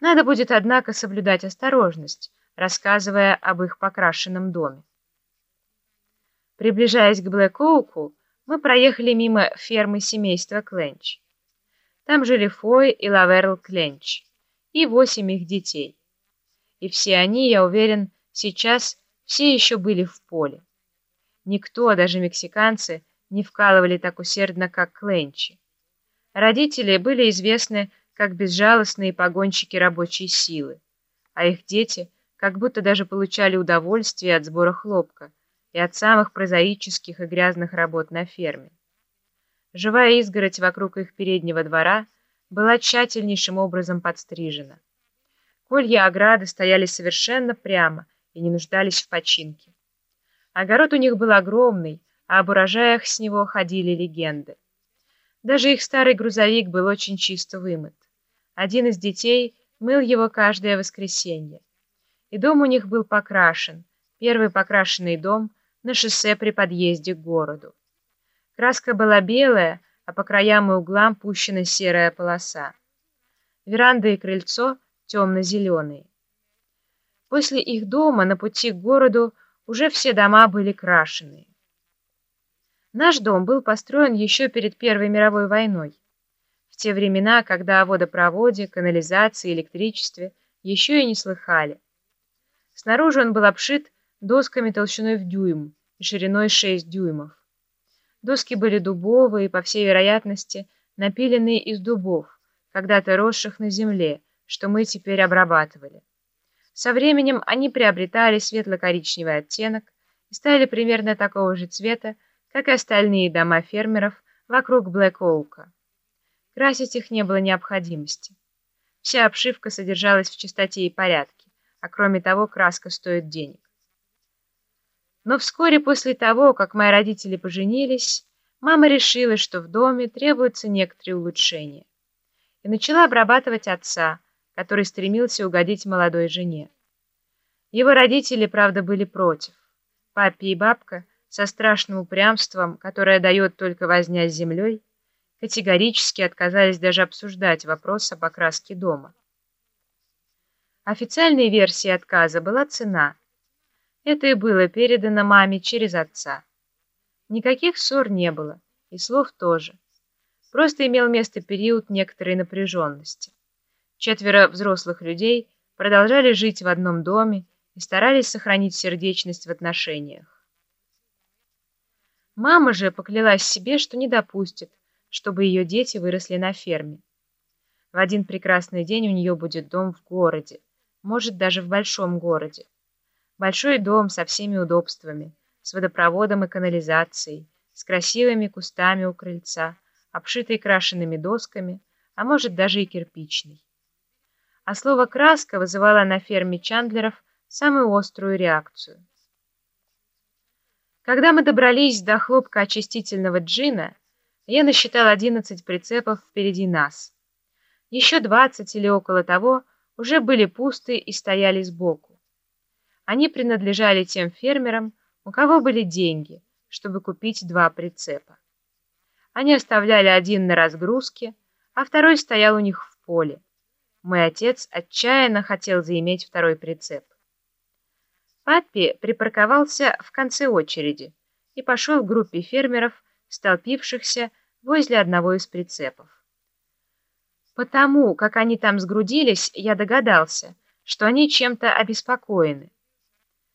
Надо будет, однако, соблюдать осторожность, рассказывая об их покрашенном доме. Приближаясь к Блэк-Оуку, мы проехали мимо фермы семейства Кленч. Там жили Фой и Лаверл Кленч и восемь их детей. И все они, я уверен, сейчас все еще были в поле. Никто, даже мексиканцы, не вкалывали так усердно, как Кленчи. Родители были известны как безжалостные погонщики рабочей силы, а их дети как будто даже получали удовольствие от сбора хлопка и от самых прозаических и грязных работ на ферме. Живая изгородь вокруг их переднего двора была тщательнейшим образом подстрижена. Колья ограды стояли совершенно прямо и не нуждались в починке. Огород у них был огромный, а об урожаях с него ходили легенды. Даже их старый грузовик был очень чисто вымыт. Один из детей мыл его каждое воскресенье. И дом у них был покрашен, первый покрашенный дом на шоссе при подъезде к городу. Краска была белая, а по краям и углам пущена серая полоса. Веранда и крыльцо темно-зеленые. После их дома на пути к городу уже все дома были крашеные. Наш дом был построен еще перед Первой мировой войной в те времена, когда о водопроводе, канализации, электричестве еще и не слыхали. Снаружи он был обшит досками толщиной в дюйм и шириной 6 дюймов. Доски были дубовые и, по всей вероятности, напиленные из дубов, когда-то росших на земле, что мы теперь обрабатывали. Со временем они приобретали светло-коричневый оттенок и стали примерно такого же цвета, как и остальные дома фермеров вокруг Блэк-Оука. Красить их не было необходимости. Вся обшивка содержалась в чистоте и порядке, а кроме того краска стоит денег. Но вскоре после того, как мои родители поженились, мама решила, что в доме требуются некоторые улучшения, и начала обрабатывать отца, который стремился угодить молодой жене. Его родители, правда, были против. Папе и бабка со страшным упрямством, которое дает только возня с землей, категорически отказались даже обсуждать вопрос об окраске дома. Официальной версией отказа была цена. Это и было передано маме через отца. Никаких ссор не было, и слов тоже. Просто имел место период некоторой напряженности. Четверо взрослых людей продолжали жить в одном доме и старались сохранить сердечность в отношениях. Мама же поклялась себе, что не допустит, чтобы ее дети выросли на ферме. В один прекрасный день у нее будет дом в городе, может, даже в большом городе. Большой дом со всеми удобствами, с водопроводом и канализацией, с красивыми кустами у крыльца, обшитый крашенными досками, а может, даже и кирпичный. А слово «краска» вызывало на ферме Чандлеров самую острую реакцию. Когда мы добрались до хлопка очистительного джина, я насчитал одиннадцать прицепов впереди нас. Еще двадцать или около того уже были пусты и стояли сбоку. Они принадлежали тем фермерам, у кого были деньги, чтобы купить два прицепа. Они оставляли один на разгрузке, а второй стоял у них в поле. Мой отец отчаянно хотел заиметь второй прицеп. Паппи припарковался в конце очереди и пошел к группе фермеров, столпившихся возле одного из прицепов. Потому, как они там сгрудились, я догадался, что они чем-то обеспокоены.